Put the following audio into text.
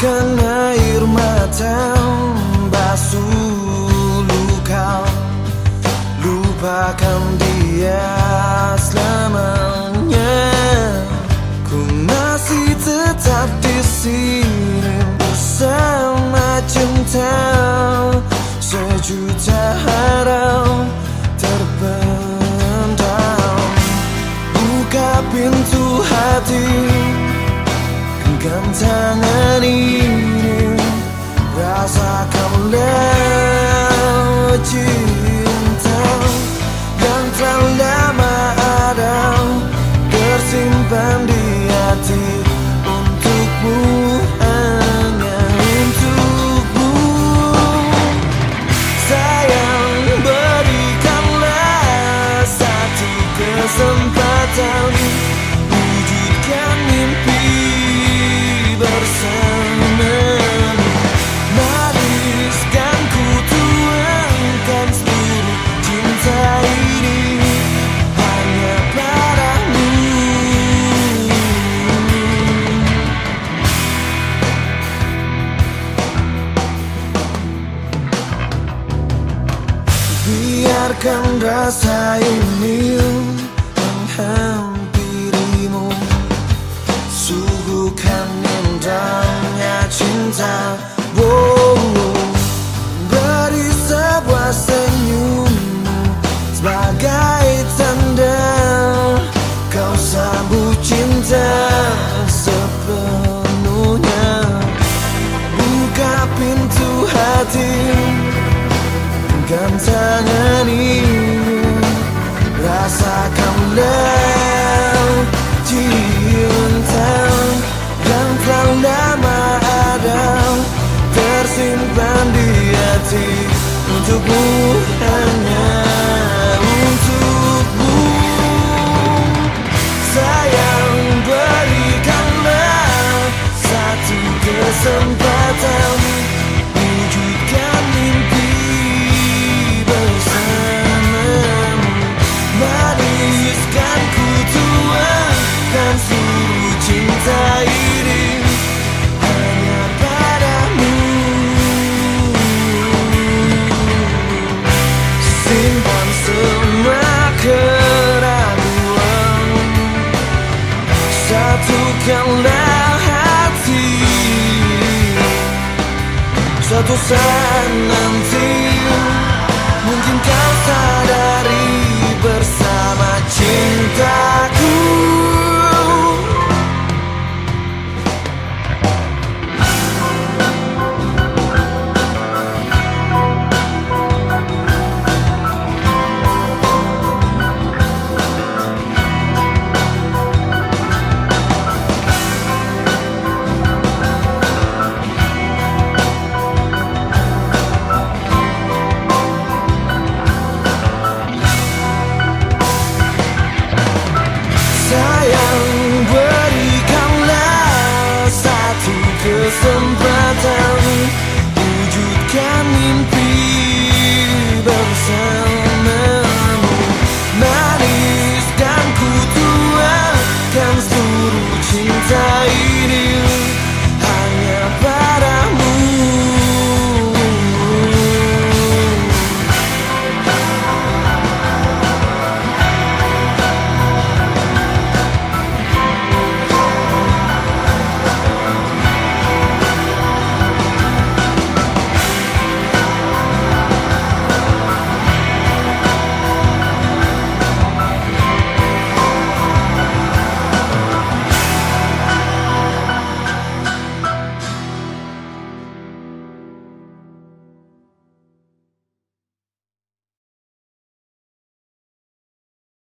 Biarkan air mata basuh luka. Lupakan dia selamanya. Ku masih tetap di sini bersama cinta. Sejuta harap terbentang Buka pintu hati Genggam tangan ini Rasakanlah cinta Biarkan rasa ini menghampirimu Suguhkan indahnya cinta wow. Beri sebuah senyummu hati Untukmu hanya Satukanlah hati. Suatu saat nanti